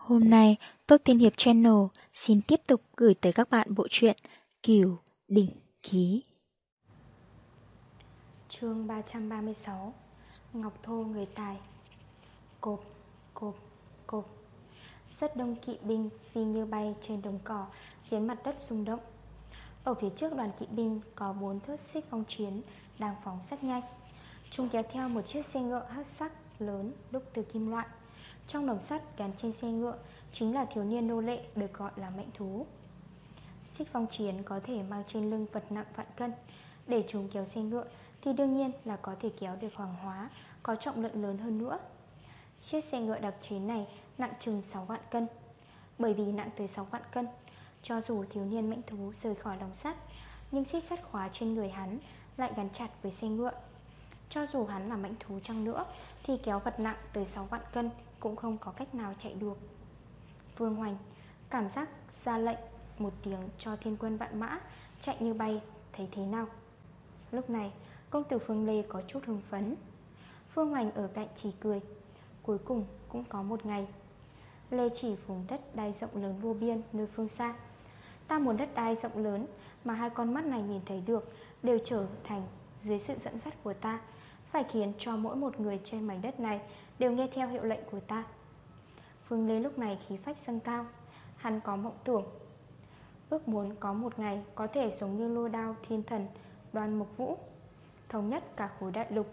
Hôm nay, Tốt Tiên Hiệp Channel xin tiếp tục gửi tới các bạn bộ truyện Kiều Đỉnh Ký. chương 336 Ngọc Thô Người Tài Cộp, cộp, cộp Rất đông kỵ binh phi như bay trên đồng cỏ khiến mặt đất rung động. Ở phía trước đoàn kỵ binh có bốn thớt xích phong chiến đang phóng rất nhanh. Chúng kéo theo một chiếc xe ngựa hắc sắc lớn đúc từ kim loại. Trong lồng sắt gắn trên xe ngựa Chính là thiếu niên nô lệ được gọi là mệnh thú. Xích phong chiến có thể mang trên lưng vật nặng vạn cân. Để chúng kéo xe ngựa Thì đương nhiên là có thể kéo được hoàng hóa, Có trọng lượng lớn hơn nữa. Chiếc xe ngựa đặc chế này nặng chừng 6 vạn cân. Bởi vì nặng tới 6 vạn cân, Cho dù thiếu niên mệnh thú rời khỏi lồng sắt, Nhưng xích sắt khóa trên người hắn Lại gắn chặt với xe ngựa. Cho dù hắn là mệnh thú chăng nữa Thì kéo vật nặng tới 6 vạn cân cũng không có cách nào chạy được. Vương Hoành cảm giác ra lệnh một tiếng cho thiên quân vạn mã chạy như bay, thấy thế nào? Lúc này, công tử Phương Lê có chút hưng phấn. Phương Hoành ở cạnh chỉ cười. Cuối cùng cũng có một ngày, Lê chỉ vùng đất đai rộng lớn vô biên nơi phương xa. Ta muốn đất đai rộng lớn mà hai con mắt này nhìn thấy được Đều trở thành dưới sự dẫn dắt của ta. Phải khiến cho mỗi một người trên mảnh đất này Đều nghe theo hiệu lệnh của ta. Phương Lê lúc này khí phách dâng cao. Hắn có mộng tưởng. Ước muốn có một ngày có thể sống như lô đao thiên thần Đoàn mục vũ, Thống nhất cả khối đại lục.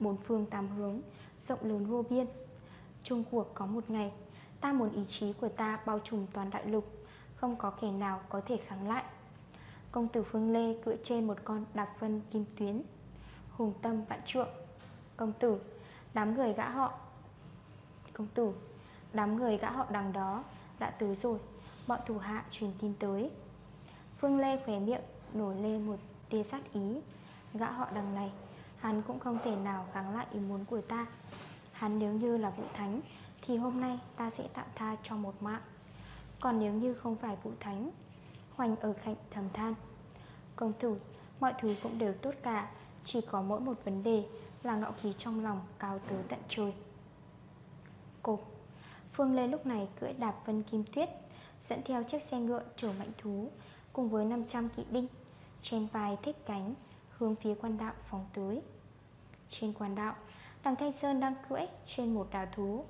Bốn phương tám hướng, Rộng lớn vô biên. Trung cuộc có một ngày, Ta muốn ý chí của ta bao trùm toàn đại lục, Không có kẻ nào có thể kháng lại. Công tử Phương Lê cưỡi trên một con đạp vân kim tuyến. Hùng tâm vạn trượng. Công tử, Đám người gã họ. Công tử, Đám người gã họ đằng đó Đã tới rồi. Bọn thủ hạ truyền tin tới. Phương Lê khỏe miệng, nổi lên một tia sát ý. Gã họ đằng này, Hắn cũng không thể nào kháng lại ý muốn của ta. Hắn nếu như là vụ thánh, Thì hôm nay ta sẽ tạm tha cho một mạng. Còn nếu như không phải vụ thánh, Hoành ở cạnh thầm than. Công tử, Mọi thứ cũng đều tốt cả. Chỉ có mỗi một vấn đề Là ngạo khí trong lòng cao tới tận trời. Cô, Phương Lê lúc này cưỡi đạp vân kim tuyết, Dẫn theo chiếc xe ngựa chở mạnh thú Cùng với 500 kỵ binh Trên vai thích cánh Hướng phía quan đạo phóng tới. Trên quan đạo, Đằng Thanh Sơn đang cưỡi trên một đào thú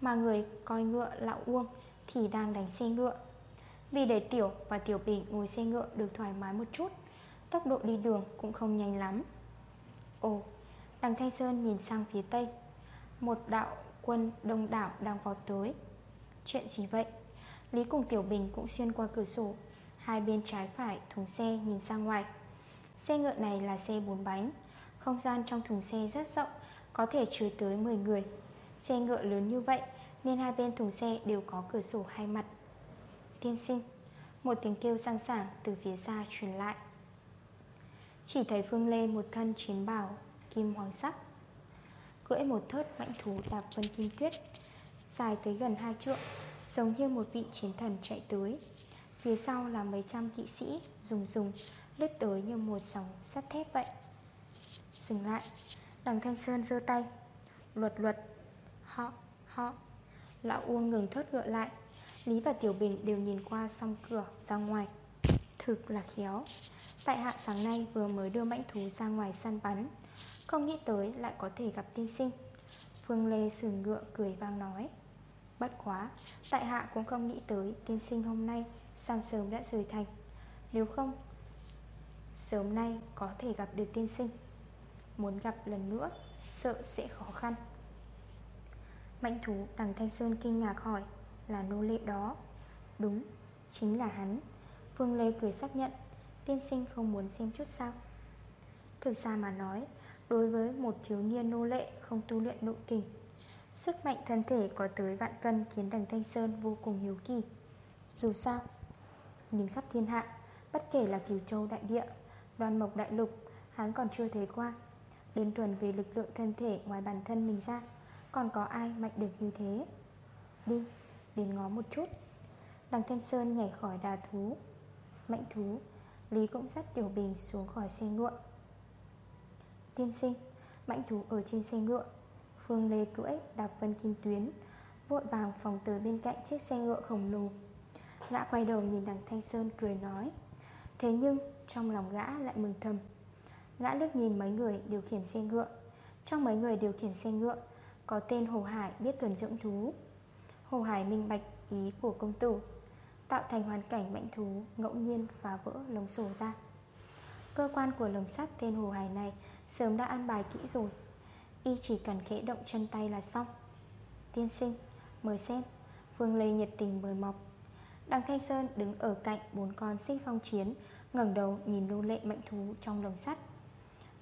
Mà người coi ngựa lão Uông Thì đang đánh xe ngựa. Vì để Tiểu và Tiểu Bình ngồi xe ngựa được thoải mái một chút, Tốc độ đi đường cũng không nhanh lắm. Ồ, Đằng Thanh Sơn nhìn sang phía tây. Một đạo quân đông đảo đang vào tới. Chuyện gì vậy? Lý cùng Tiểu Bình cũng xuyên qua cửa sổ. Hai bên trái phải thùng xe nhìn ra ngoài. Xe ngựa này là xe 4 bánh. Không gian trong thùng xe rất rộng, Có thể chứa tới 10 người. Xe ngựa lớn như vậy Nên hai bên thùng xe đều có cửa sổ hai mặt. Tiên sinh, Một tiếng kêu sang sảng từ phía xa truyền lại. Chỉ thấy Phương Lê một thân chiến bào Kim hoàng sắc. Cưỡi một thớt mãnh thú đạp vân kim tuyết, Dài tới gần hai trượng, Giống như một vị chiến thần chạy tới. Phía sau là mấy trăm kỵ sĩ Dùng dùng lướt tới như một sóng sắt thép vậy. Dừng lại, Đằng Thanh Sơn giơ tay. Luật luật. Họ họ. Lão Uông ngừng thớt ngựa lại. Lý và Tiểu Bình đều nhìn qua song cửa ra ngoài. Thực là khéo. Tại hạ sáng nay vừa mới đưa mãnh thú ra ngoài săn bắn không nghĩ tới lại có thể gặp tiên sinh. Phương Lê sừng ngựa cười vang nói Bất quá Tại hạ cũng không nghĩ tới tiên sinh hôm nay Sáng sớm đã rời thành. Nếu không Sớm nay có thể gặp được tiên sinh. Muốn gặp lần nữa Sợ sẽ khó khăn. Mạnh thú đằng Thanh Sơn kinh ngạc hỏi Là nô lệ đó? Đúng, chính là hắn. Phương Lê cười xác nhận Tiên sinh không muốn xem chút sao? Thực ra mà nói Đối với một thiếu niên nô lệ không tu luyện nội kình Sức mạnh thân thể có tới vạn cân khiến đằng Thanh Sơn vô cùng hiếu kỳ. Dù sao Nhìn khắp thiên hạ Bất kể là Kiều Châu đại địa Đoan mộc đại lục Hắn còn chưa thấy qua. Đơn thuần về lực lượng thân thể ngoài bản thân mình ra Còn có ai mạnh được như thế? Đi, đến ngó một chút. Đằng Thanh Sơn nhảy khỏi đà thú. Mạnh thú Lý cũng dắt Tiểu Bình xuống khỏi xe ngựa. Tiên sinh Mạnh thú ở trên xe ngựa. Phương Lê cưỡi đạp vân kim tuyến, Vội vàng phòng từ bên cạnh chiếc xe ngựa khổng lồ. Gã quay đầu nhìn đằng Thanh Sơn cười nói, Thế nhưng trong lòng gã lại mừng thầm. Gã lướt nhìn mấy người điều khiển xe ngựa. Trong mấy người điều khiển xe ngựa, Có tên Hồ Hải biết tuần dưỡng thú. Hồ Hải minh bạch ý của công tử. Tạo thành hoàn cảnh mạnh thú, Ngẫu nhiên phá vỡ lồng sổ ra. Cơ quan của lồng sắt tên Hồ Hải này Sớm đã an bài kỹ rồi. Y chỉ cần khẽ động chân tay là xong. Tiên sinh, Mời xem. Phương Lê nhiệt tình mời mọc. Đằng Thanh Sơn đứng ở cạnh bốn con xích phong chiến, ngẩng đầu nhìn nô lệ mạnh thú trong lồng sắt.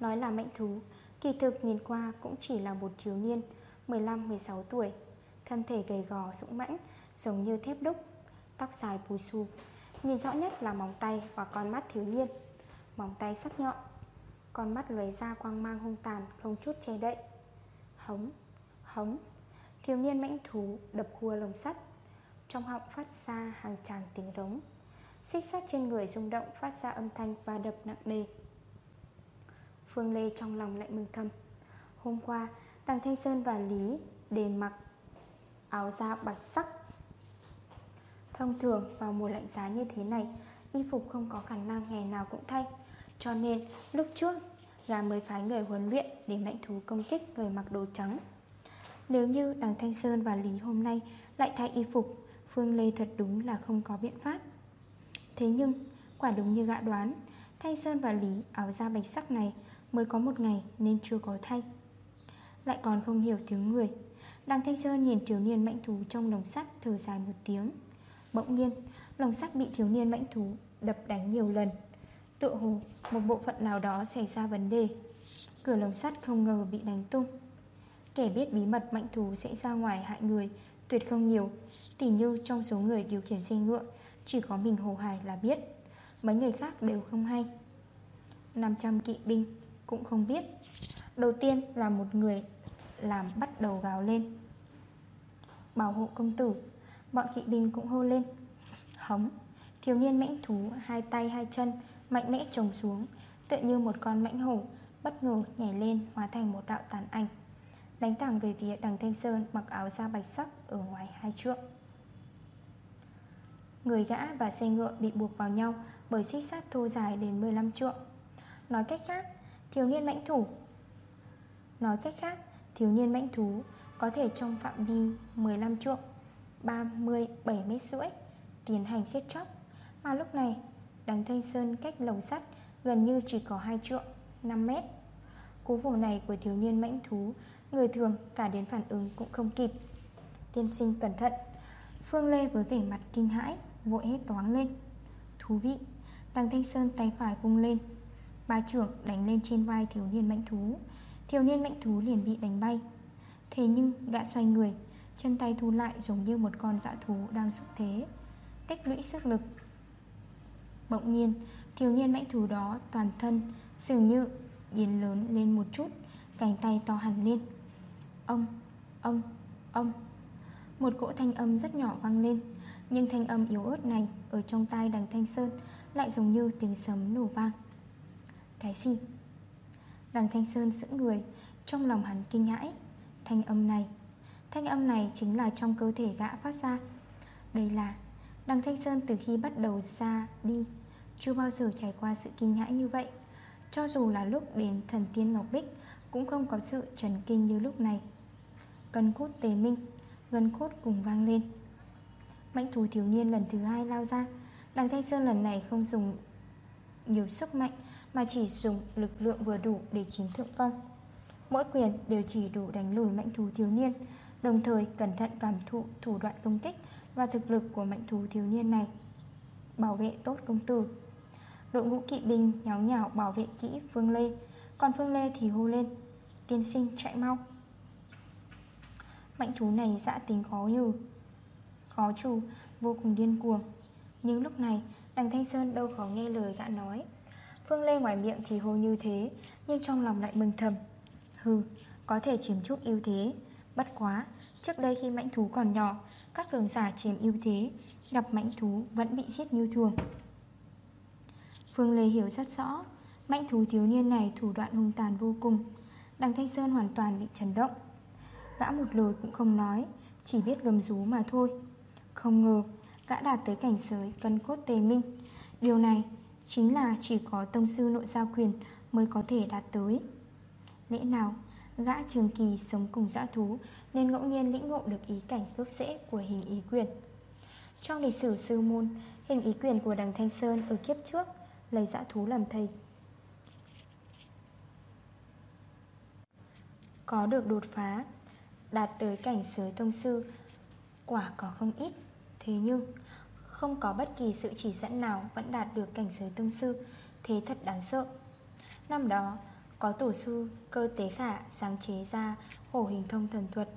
Nói là mạnh thú, Kỳ thực nhìn qua cũng chỉ là một thiếu niên 15-16 tuổi. Thân thể gầy gò sũng mãnh Giống như thép đúc. Tóc dài bù xù Nhìn rõ nhất là móng tay và con mắt thiếu niên. Móng tay sắc nhọn Con mắt lóe ra quang mang hung tàn Không chút che đậy. Hống, hống Thiếu niên mãnh thú đập hua lồng sắt. Trong họng phát ra hàng tràng tiếng rống. Xích sắt trên người rung động phát ra âm thanh và đập nặng nề. Phương Lê trong lòng lại mừng thầm. Hôm qua Đằng Thanh Sơn và Lý đều mặc áo da bạch sắc Thông thường vào mùa lạnh giá như thế này, Y phục không có khả năng ngày nào cũng thay. Cho nên, lúc trước Gà mới phái người huấn luyện Để mạnh thú công kích người mặc đồ trắng. Nếu như đằng Thanh Sơn và Lý hôm nay Lại thay y phục, Phương Lê thật đúng là không có biện pháp. Thế nhưng, Quả đúng như gã đoán, Thanh Sơn và Lý áo da bạch sắc này Mới có một ngày nên chưa có thay. Lại còn không hiểu tiếng người, Đằng Thanh Sơn nhìn thiếu niên mạnh thú trong lồng sắt thở dài một tiếng. Bỗng nhiên Lồng sắt bị thiếu niên mạnh thú đập đánh nhiều lần. Tự hồ, một bộ phận nào đó xảy ra vấn đề. Cửa lồng sắt không ngờ bị đánh tung. Kẻ biết bí mật mạnh thú sẽ ra ngoài hại người, Tuyệt không nhiều. Tỉ như trong số người điều khiển xe ngựa, Chỉ có mình Hồ Hải là biết. Mấy người khác đều không hay. 500 kỵ binh cũng không biết. Đầu tiên là một người làm bắt đầu gào lên. Bảo hộ công tử. Bọn kỵ binh cũng hô lên. Hống. Thiếu niên mãnh thú, hai tay, hai chân, Mạnh mẽ trồng xuống, Tựa như một con mãnh hổ, Bất ngờ nhảy lên, hóa thành một đạo tàn ảnh. Đánh thẳng về phía đằng Thanh Sơn, Mặc áo da bạch sắc ở ngoài hai trượng. Người gã và xe ngựa bị buộc vào nhau Bởi xích sắt thô dài đến 15 trượng. Nói cách khác, Thiếu niên mãnh thủ Nói cách khác, Thiếu niên mãnh thú có thể trong phạm vi 15 trượng. 37 mét rưỡi, Tiến hành siết chóc Mà lúc này, đằng Thanh Sơn cách lồng sắt Gần như chỉ có 2 trượng 5 mét. Cú vồ này của thiếu niên mãnh thú, Người thường cả đến phản ứng cũng không kịp. Tiên sinh cẩn thận, Phương Lê với vẻ mặt kinh hãi, Vội hết toán lên. Thú vị, Đằng Thanh Sơn tay phải vung lên. Ba trưởng đánh lên trên vai thiếu niên mãnh thú, Thiếu niên mãnh thú liền bị đánh bay. Thế nhưng, gã xoay người Chân tay thu lại giống như một con dã thú đang xúc thế. Tích lũy sức lực. Bỗng nhiên Thiếu niên mãnh thú đó toàn thân Dường như biến lớn lên một chút Cánh tay to hẳn lên. Ông, ông, ông. Một cỗ thanh âm rất nhỏ vang lên Nhưng thanh âm yếu ớt này Ở trong tai đằng Thanh Sơn Lại giống như tiếng sấm nổ vang. Cái gì? Đằng Thanh Sơn sững người Trong lòng hắn kinh hãi. Thanh âm này Thanh âm này chính là trong cơ thể gã phát ra. Đây là, Đằng Thanh Sơn từ khi bắt đầu ra đi, Chưa bao giờ trải qua sự kinh hãi như vậy. Cho dù là lúc đến thần tiên Ngọc Bích, Cũng không có sự trần kinh như lúc này. Cần cốt tề minh Gần cốt cùng vang lên. Mạnh thú thiếu niên lần thứ hai lao ra. Đằng Thanh Sơn lần này không dùng nhiều sức mạnh, Mà chỉ dùng lực lượng vừa đủ để chiếm thượng phong. Mỗi quyền đều chỉ đủ đánh lùi mạnh thú thiếu niên Đồng thời cẩn thận cảm thụ thủ đoạn công kích Và thực lực của mạnh thú thiếu niên này Bảo vệ tốt công tử. Đội ngũ kỵ binh nháo nhào bảo vệ kỹ Phương Lê Còn Phương Lê thì hô lên Tiên sinh chạy mau. Mạnh thú này dạ dã tính khó như Khó chủ Vô cùng điên cuồng. Nhưng lúc này đằng Thanh Sơn đâu có nghe lời gã nói. Phương Lê ngoài miệng thì hô như thế Nhưng trong lòng lại mừng thầm. Hừ, có thể chiếm chút ưu thế Bất quá, trước đây khi mãnh thú còn nhỏ Các cường giả chiếm ưu thế Gặp mãnh thú vẫn bị giết như thường. Phương Lê hiểu rất rõ Mãnh thú thiếu niên này thủ đoạn hung tàn vô cùng Đằng Thanh Sơn hoàn toàn bị chấn động. Gã một lời cũng không nói Chỉ biết gầm rú mà thôi. Không ngờ gã đạt tới cảnh giới cân cốt tề minh. Điều này chính là chỉ có tông sư nội giao quyền mới có thể đạt tới. Lẽ nào gã trường kỳ sống cùng dã thú, Nên ngẫu nhiên lĩnh ngộ được ý cảnh gốc rễ của hình ý quyền. Trong lịch sử sư môn, Hình ý quyền của đằng Thanh Sơn ở kiếp trước Lấy dã thú làm thầy. Có được đột phá, Đạt tới cảnh giới tông sư, Quả có không ít. Thế nhưng, Không có bất kỳ sự chỉ dẫn nào Vẫn đạt được cảnh giới tông sư, Thế thật đáng sợ. Năm đó có tổ sư, cơ tế khả, sáng chế ra, hổ hình thông thần thuật.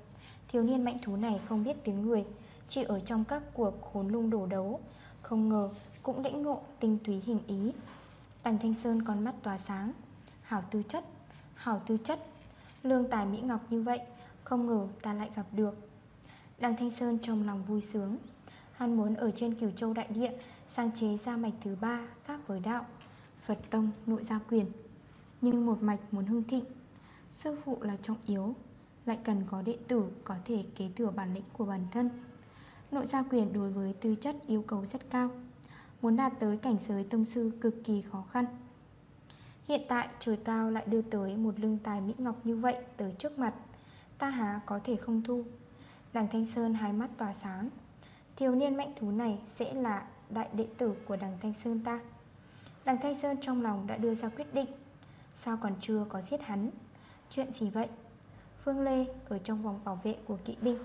Thiếu niên mạnh thú này không biết tiếng người, Chỉ ở trong các cuộc khốn lung đổ đấu. Không ngờ, cũng lĩnh ngộ tinh túy hình ý. Đằng Thanh Sơn con mắt tỏa sáng. Hảo tư chất, Hảo tư chất. Lương tài Mỹ Ngọc như vậy, Không ngờ ta lại gặp được. Đằng Thanh Sơn trong lòng vui sướng. Hắn muốn ở trên cửu châu đại địa Sang chế ra mạch thứ ba khác với đạo. Phật Tông, nội gia quyền. Nhưng một mạch muốn hưng thịnh Sư phụ là trọng yếu, Lại cần có đệ tử có thể kế thừa bản lĩnh của bản thân. Nội gia quyền đối với tư chất yêu cầu rất cao, Muốn đạt tới cảnh giới tông sư cực kỳ khó khăn. Hiện tại trời cao lại đưa tới một lương tài Mỹ Ngọc như vậy tới trước mặt, Ta há có thể không thu. Đằng Thanh Sơn hai mắt tỏa sáng, Thiếu niên mạnh thú này sẽ là đại đệ tử của đằng Thanh Sơn ta. Đằng Thanh Sơn trong lòng đã đưa ra quyết định Sao còn chưa có giết hắn? Chuyện gì vậy? Phương Lê ở trong vòng bảo vệ của kỵ binh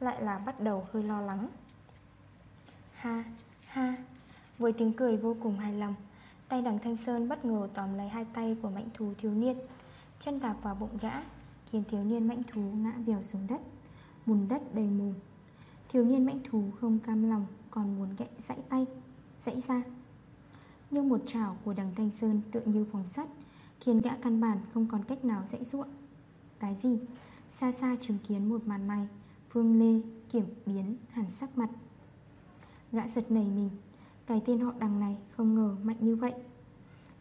Lại là bắt đầu hơi lo lắng. Ha ha, Với tiếng cười vô cùng hài lòng, Tay đằng Thanh Sơn bất ngờ tóm lấy hai tay của mạnh thú thiếu niên, Chân đạp vào bụng gã, Khiến thiếu niên mạnh thú ngã vèo xuống đất Mùn đất đầy mồm. Thiếu niên mạnh thú không cam lòng, Còn muốn gãy dãy tay, Dãy ra. Nhưng một chảo của đằng Thanh Sơn tựa như phòng sắt Khiến gã căn bản không còn cách nào dãy ruộng Cái gì? Xa xa chứng kiến một màn này Phương Lê kiểm biến hẳn sắc mặt. Gã giật nảy mình, cái tên họ đằng này không ngờ mạnh như vậy.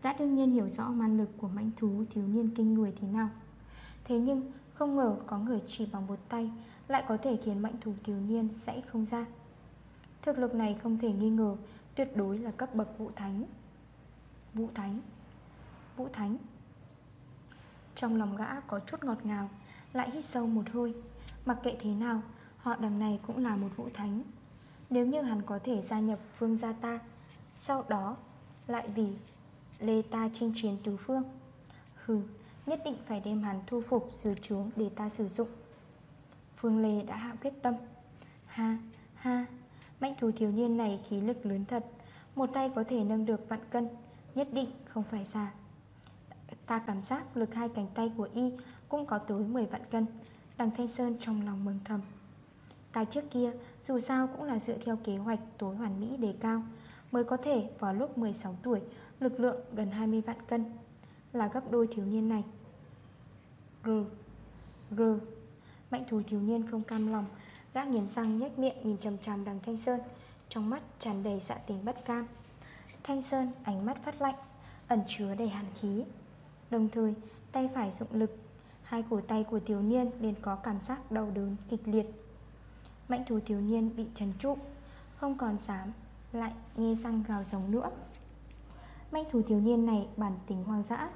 Gã đương nhiên hiểu rõ man lực của mãnh thú thiếu niên kinh người thế nào. Thế nhưng, không ngờ có người chỉ bằng một tay Lại có thể khiến mãnh thú thiếu niên sẽ không ra. Thực lực này không thể nghi ngờ Tuyệt đối là cấp bậc vũ thánh. Vũ thánh? Vũ thánh. Trong lòng gã có chút ngọt ngào, Lại hít sâu một hơi. Mặc kệ thế nào, Họ đằng này cũng là một vũ thánh. Nếu như hắn có thể gia nhập phương gia ta, Sau đó lại vì Lê ta chinh chiến tứ phương, Hừ, Nhất định phải đem hắn thu phục dưới chuống để ta sử dụng. Phương Lê đã hạ quyết tâm. Ha ha Mạnh thú thiếu niên này khí lực lớn thật, Một tay có thể nâng được vạn cân, Nhất định không phải xa. Ta cảm giác lực hai cánh tay của y Cũng có tới 10 vạn cân, Đằng Thanh Sơn trong lòng mừng thầm. Ta trước kia, dù sao cũng là dựa theo kế hoạch tối hoàn mỹ đề cao, Mới có thể vào lúc 16 tuổi, Lực lượng gần 20 vạn cân, Là gấp đôi thiếu niên này. R R, Mạnh thú thiếu niên không cam lòng, Gã nghiến răng nhếch miệng nhìn chầm chầm đằng Thanh Sơn, Trong mắt tràn đầy dạ tình bất cam. Thanh Sơn ánh mắt phát lạnh, Ẩn chứa đầy hàn khí. Đồng thời, tay phải dụng lực, Hai cổ tay của thiếu niên liền có cảm giác đau đớn kịch liệt. Mạnh thú thiếu niên bị trần trụ, Không còn dám lại nghe răng gào giống nữa. Mạnh thú thiếu niên này bản tính hoang dã,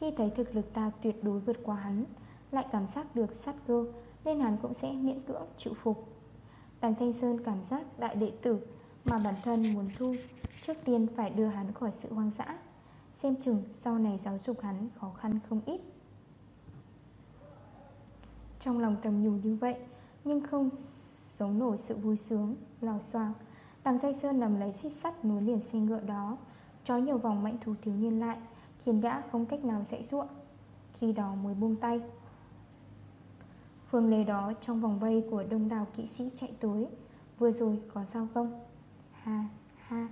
Khi thấy thực lực ta tuyệt đối vượt qua hắn, Lại cảm giác được sát cơ Nên hắn cũng sẽ miễn cưỡng chịu phục. Đàn Thanh Sơn cảm giác đại đệ tử Mà bản thân muốn thu, Trước tiên phải đưa hắn khỏi sự hoang dã. Xem chừng sau này giáo dục hắn khó khăn không ít. Trong lòng tầm nhủ như vậy Nhưng không sống nổi sự vui sướng, lò xoàng. Đằng Tây Sơn nằm lấy xích sắt nối liền xe ngựa đó trói nhiều vòng mạnh thú thiếu niên lại Khiến gã không cách nào dạy ruộng. Khi đó mới buông tay. Phương lê đó trong vòng vây của đông đảo kỵ sĩ chạy tới Vừa rồi có sao không? Ha, ha,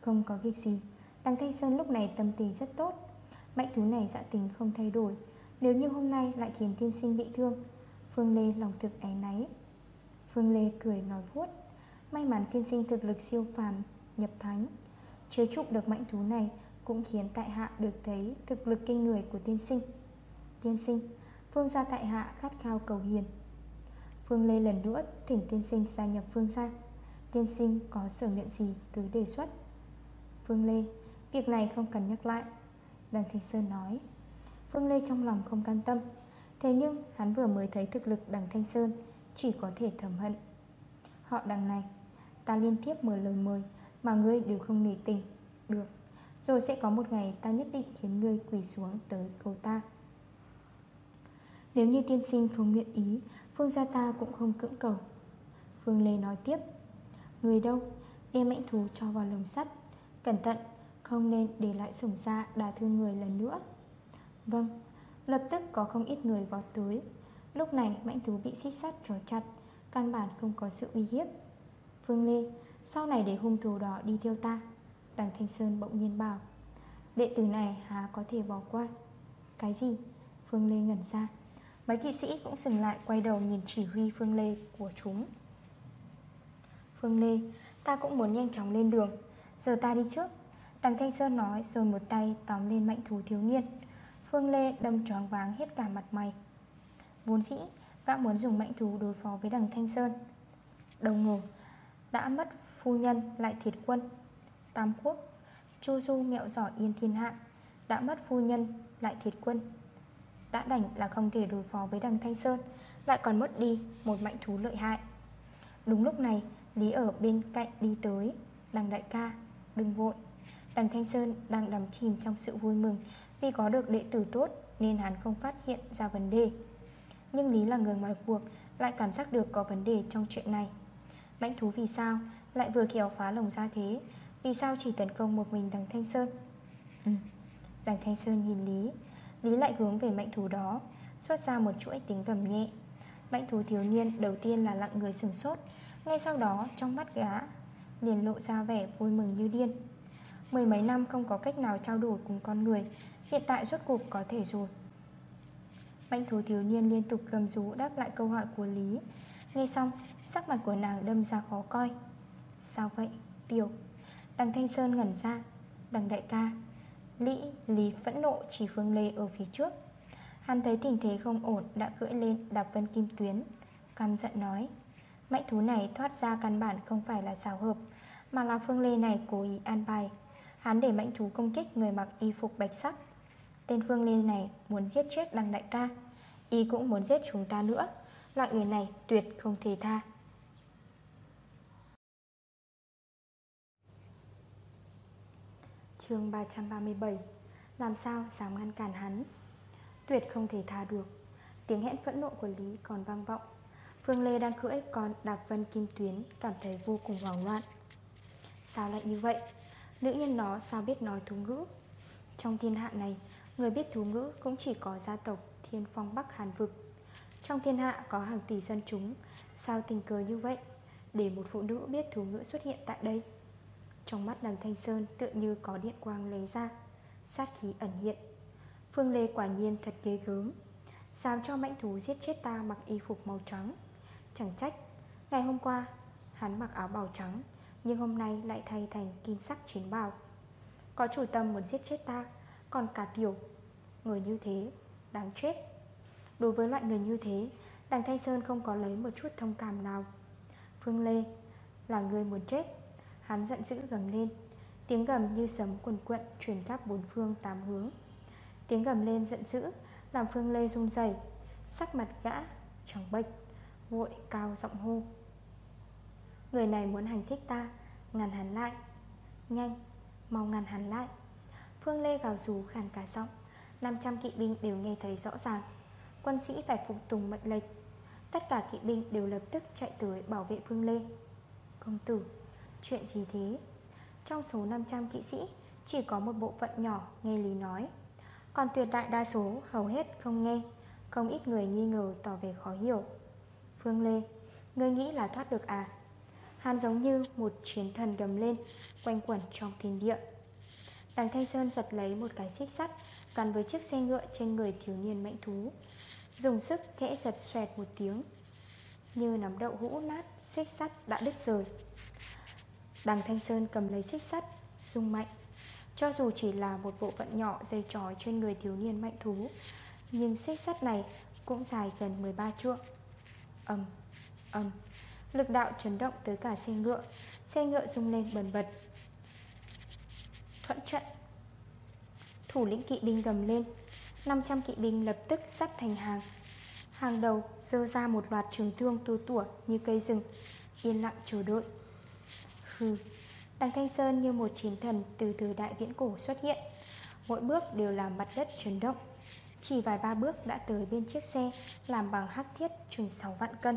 không có việc gì. Đằng Thanh Sơn lúc này tâm tình rất tốt. Mạnh thú này dạ tình không thay đổi, Nếu như hôm nay lại khiến tiên sinh bị thương. Phương Lê lòng thực áy náy. Phương Lê cười nói vuốt. May mắn tiên sinh thực lực siêu phàm, Nhập thánh. Chế trục được mạnh thú này Cũng khiến tại hạ được thấy thực lực kinh người của tiên sinh. Tiên sinh, Phương gia tại hạ khát khao cầu hiền. Phương Lê lần nữa thỉnh tiên sinh gia nhập Phương gia. Tiên sinh có sở nguyện gì cứ đề xuất. Phương Lê Việc này không cần nhắc lại. Đằng Thanh Sơn nói, Phương Lê trong lòng không can tâm. Thế nhưng, hắn vừa mới thấy thực lực đằng Thanh Sơn Chỉ có thể thầm hận. Họ đằng này, Ta liên tiếp mở lời mời Mà ngươi đều không nể tình. Được, Rồi sẽ có một ngày ta nhất định khiến ngươi quỳ xuống tới cầu ta. Nếu như tiên sinh không nguyện ý, Phương gia ta cũng không cưỡng cầu. Phương Lê nói tiếp, Người đâu, Đem mãnh thú cho vào lồng sắt, Cẩn thận không nên để lại sủng ra đả thương người lần nữa. Vâng Lập tức có không ít người vọt tới. Lúc này, mãnh thú bị xích sắt trói chặt, Căn bản không có sự uy hiếp. Phương Lê, Sau này để hung thủ đó đi theo ta, Đằng Thanh Sơn bỗng nhiên bảo. Đệ tử này há có thể bỏ qua. Cái gì? Phương Lê ngẩn ra. Mấy kỵ sĩ cũng dừng lại, quay đầu nhìn chỉ huy Phương Lê của chúng. Phương Lê, Ta cũng muốn nhanh chóng lên đường. Giờ ta đi trước. Đằng Thanh Sơn nói, rồi một tay tóm lên mạnh thú thiếu niên. Phương Lê đâm choáng váng hết cả mặt mày. Vốn sĩ Gã muốn dùng mạnh thú đối phó với đằng Thanh Sơn. Đầu ngờ Đã mất phu nhân lại thiệt quân. Tam quốc, Chu du mẹo giỏi yên thiên hạ, Đã mất phu nhân lại thiệt quân. Đã đành là không thể đối phó với đằng Thanh Sơn, Lại còn mất đi một mạnh thú lợi hại. Đúng lúc này, Lý ở bên cạnh đi tới, Đằng đại ca, Đừng vội. Đằng Thanh Sơn đang đắm chìm trong sự vui mừng Vì có được đệ tử tốt Nên hắn không phát hiện ra vấn đề. Nhưng Lý là người ngoài cuộc, Lại cảm giác được có vấn đề trong chuyện này. Mãnh thú vì sao Lại vừa khéo phá lồng ra thế? Vì sao chỉ tấn công một mình đằng Thanh Sơn? Ừ. Đằng Thanh Sơn nhìn Lý. Lý lại hướng về mạnh thú đó, Xuất ra một chuỗi tính gầm nhẹ. Mạnh thú thiếu niên đầu tiên là lặng người sừng sốt, Ngay sau đó trong mắt gã Liền lộ ra vẻ vui mừng như điên. Mười mấy năm không có cách nào trao đổi cùng con người, Hiện tại rốt cuộc có thể rồi. Mạnh thú thiếu niên liên tục gầm rú đáp lại câu hỏi của Lý. Nghe xong, Sắc mặt của nàng đâm ra khó coi. Sao vậy, Tiểu? Đằng Thanh Sơn ngẩn ra. Đằng đại ca, Lý Lý phẫn nộ chỉ Phương Lê ở phía trước. Hắn thấy tình thế không ổn, Đã cưỡi lên đạp vân kim tuyến. Căm giận nói, Mạnh thú này thoát ra căn bản không phải là xào hợp, Mà là Phương Lê này cố ý an bài. Hắn để mạnh thú công kích người mặc y phục bạch sắc. Tên Phương Lê này muốn giết chết đằng đại ca. Y cũng muốn giết chúng ta nữa. Loại người này tuyệt không thể tha. Chương 337 Làm sao dám ngăn cản hắn? Tuyệt không thể tha được. Tiếng hẹn phẫn nộ của Lý còn vang vọng. Phương Lê đang cưỡi con đạp vân kim tuyến Cảm thấy vô cùng hoảng loạn. Sao lại như vậy? Nữ nhân nó sao biết nói thú ngữ? Trong thiên hạ này, Người biết thú ngữ cũng chỉ có gia tộc Thiên phong Bắc Hàn Vực. Trong thiên hạ có hàng tỷ dân chúng, Sao tình cờ như vậy Để một phụ nữ biết thú ngữ xuất hiện tại đây? Trong mắt đằng Thanh Sơn Tựa như có điện quang lấy ra, Sát khí ẩn hiện. Phương Lê quả nhiên thật ghê gớm. Sao cho mãnh thú giết chết ta mặc y phục màu trắng? Chẳng trách, Ngày hôm qua, hắn mặc áo bào trắng nhưng hôm nay lại thay thành kim sắc chiến bào. Có chủ tâm muốn giết chết ta, Còn cả tiểu, Người như thế, Đáng chết. Đối với loại người như thế, Đằng Thanh Sơn không có lấy một chút thông cảm nào. Phương Lê, Là người muốn chết. Hắn giận dữ gầm lên. Tiếng gầm như sấm quần quận Chuyển khắp bốn phương tám hướng. Tiếng gầm lên giận dữ, Làm Phương Lê run dày Sắc mặt gã trắng bệch, Vội cao giọng hô. Người này muốn hành thích ta Ngăn hắn lại. Nhanh, mau ngăn hắn lại. Phương Lê gào rú khàn cả giọng. 500 kỵ binh đều nghe thấy rõ ràng. Quân sĩ phải phục tùng mệnh lệnh. Tất cả kỵ binh đều lập tức chạy tới bảo vệ Phương Lê. Công tử, chuyện gì thế? Trong số 500 kỵ sĩ Chỉ có một bộ phận nhỏ nghe Lý nói. Còn tuyệt đại đa số hầu hết không nghe. Không ít người nghi ngờ tỏ về khó hiểu. Phương Lê Ngươi nghĩ là thoát được à? Hắn giống như một chiến thần gầm lên Quanh quẩn trong thiên địa. Đằng Thanh Sơn giật lấy một cái xích sắt Gắn với chiếc xe ngựa trên người thiếu niên mạnh thú. Dùng sức kẽ giật xoẹt một tiếng Như nắm đậu hũ nát Xích sắt đã đứt rời Đằng Thanh Sơn cầm lấy xích sắt dùng mạnh. Cho dù chỉ là một bộ phận nhỏ dây trói trên người thiếu niên mạnh thú Nhưng xích sắt này cũng dài gần 13 trượng. Âm, Ầm Lực đạo chấn động tới cả xe ngựa. Xe ngựa rung lên bần bật. Thuận trận. Thủ lĩnh kỵ binh gầm lên. 500 kỵ binh lập tức sắp thành hàng. Hàng đầu dơ ra một loạt trường thương tu tủa như cây rừng, Yên lặng chờ đợi. Hừ, Đằng Thanh Sơn như một chiến thần từ thời đại viễn cổ xuất hiện. Mỗi bước đều làm mặt đất chấn động. Chỉ vài ba bước đã tới bên chiếc xe Làm bằng hắc thiết chừng 6 vạn cân.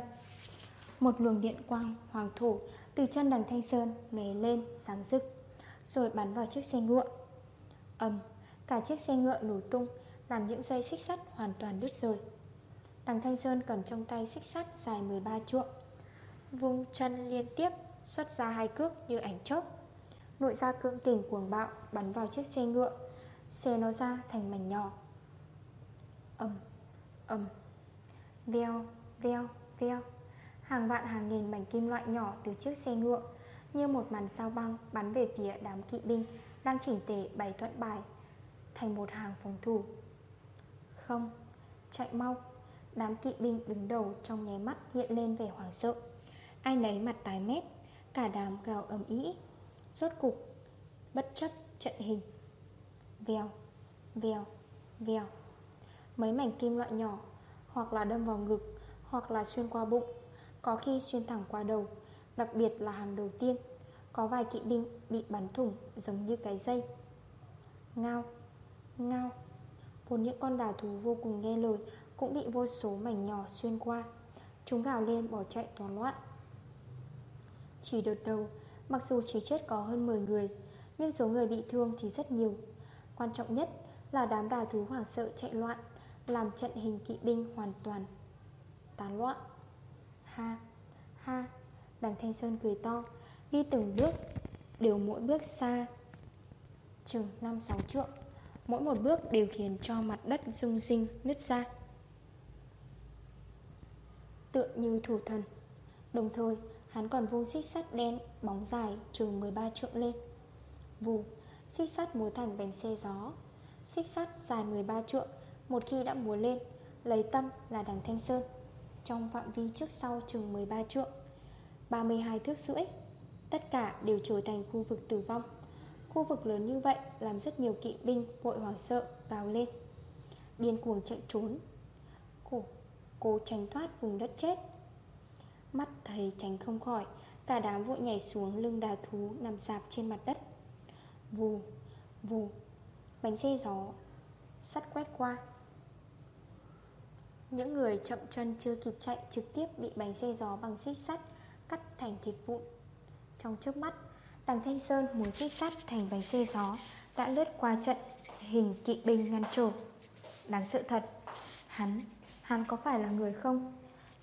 Một luồng điện quang hoàng thổ Từ chân đằng Thanh Sơn lóe lên sáng rực Rồi bắn vào chiếc xe ngựa. Ầm, Cả chiếc xe ngựa nổ tung Làm những dây xích sắt hoàn toàn đứt rồi. Đằng Thanh Sơn cầm trong tay xích sắt dài 13 chuộng Vung chân liên tiếp Xuất ra hai cước như ảnh chớp. Nội ra cương tình cuồng bạo Bắn vào chiếc xe ngựa Xe nó ra thành mảnh nhỏ. Ầm, ầm, Veo, veo, veo. Hàng vạn hàng nghìn mảnh kim loại nhỏ từ chiếc xe ngựa Như một màn sao băng bắn về phía đám kỵ binh Đang chỉnh tề bày thuận bài Thành một hàng phòng thủ. Không, chạy mau. Đám kỵ binh đứng đầu trong nháy mắt hiện lên vẻ hoảng sợ. Ai nấy mặt tái mét Cả đám gào ầm ĩ. Rốt cục Bất chấp trận hình. Vèo, vèo, vèo. Mấy mảnh kim loại nhỏ Hoặc là đâm vào ngực Hoặc là xuyên qua bụng. Có khi xuyên thẳng qua đầu Đặc biệt là hàng đầu tiên. Có vài kỵ binh bị bắn thủng giống như cái dây. Ngao, ngao. Vốn những con đà thú vô cùng nghe lời Cũng bị vô số mảnh nhỏ xuyên qua. Chúng gào lên bỏ chạy toàn loạn. Chỉ đợt đầu Mặc dù chỉ chết có hơn 10 người Nhưng số người bị thương thì rất nhiều. Quan trọng nhất là đám đà thú hoảng sợ chạy loạn Làm trận hình kỵ binh hoàn toàn Tán loạn. Ha, ha. Đằng Thanh Sơn cười to. Đi từng bước Đều mỗi bước xa. Chừng 5-6 trượng. Mỗi một bước đều khiến cho mặt đất rung rinh nứt ra. Tựa như thủ thần. Đồng thời hắn còn vung xích sắt đen Bóng dài chừng 13 trượng lên. Vù Xích sắt múa thành bánh xe gió. Xích sắt dài 13 trượng Một khi đã múa lên Lấy tâm là đằng Thanh Sơn. Trong phạm vi trước sau chừng 13 trượng 32 thước rưỡi. Tất cả đều trở thành khu vực tử vong. Khu vực lớn như vậy Làm rất nhiều kỵ binh vội hoảng sợ Gào lên. Điên cuồng chạy trốn. Cổ, cố tránh thoát vùng đất chết. Mắt thầy tránh không khỏi Cả đám vội nhảy xuống lưng đà thú Nằm sạp trên mặt đất. Vù, vù Bánh xe gió Sắt quét qua. Những người chậm chân chưa kịp chạy Trực tiếp bị bánh xe gió bằng xích sắt Cắt thành thịt vụn Trong trước mắt Đằng Thanh Sơn muốn xích sắt thành bánh xe gió Đã lướt qua trận hình kỵ binh ngăn trổ. Đáng sợ thật Hắn, hắn có phải là người không?